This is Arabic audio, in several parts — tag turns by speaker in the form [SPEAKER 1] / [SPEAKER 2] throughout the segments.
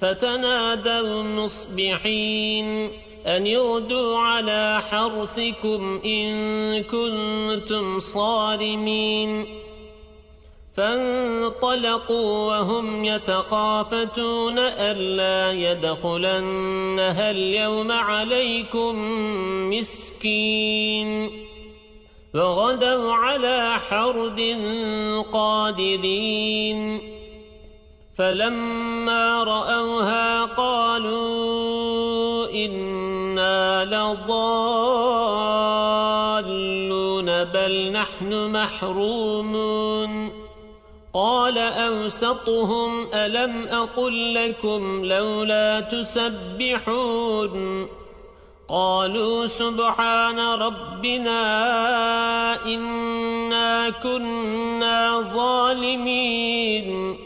[SPEAKER 1] فتنادوا مصبحين أن يغدوا على حرثكم إن كنتم صارمين. فانطلقوا وهم يتخافتون ألا يدخلنها اليوم عليكم مسكين. فغدوا على حرد قادرين. فلما رأوها قالوا إنا لضالون بل نحن محرومون. قال أوسطهم ألم أقل لكم لولا تسبحون؟ قالوا سبحان ربنا إنا كنا ظالمين.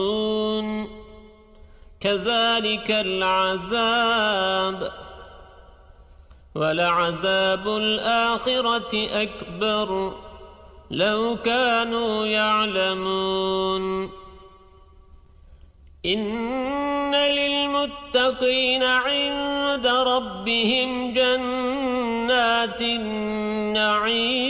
[SPEAKER 1] راغبون كذلك العذاب. ولعذاب الآخرة أكبر. لو كانوا يعلمون. إن للمتقين عند ربهم جنات النعيم.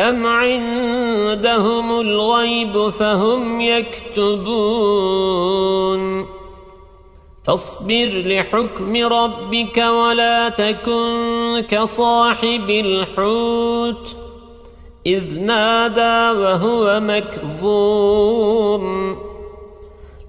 [SPEAKER 1] أم عندهم الغيب فهم يكتبون فاصبر لحكم ربك ولا تكن كصاحب الحوت إذ نادى وهو مكظوم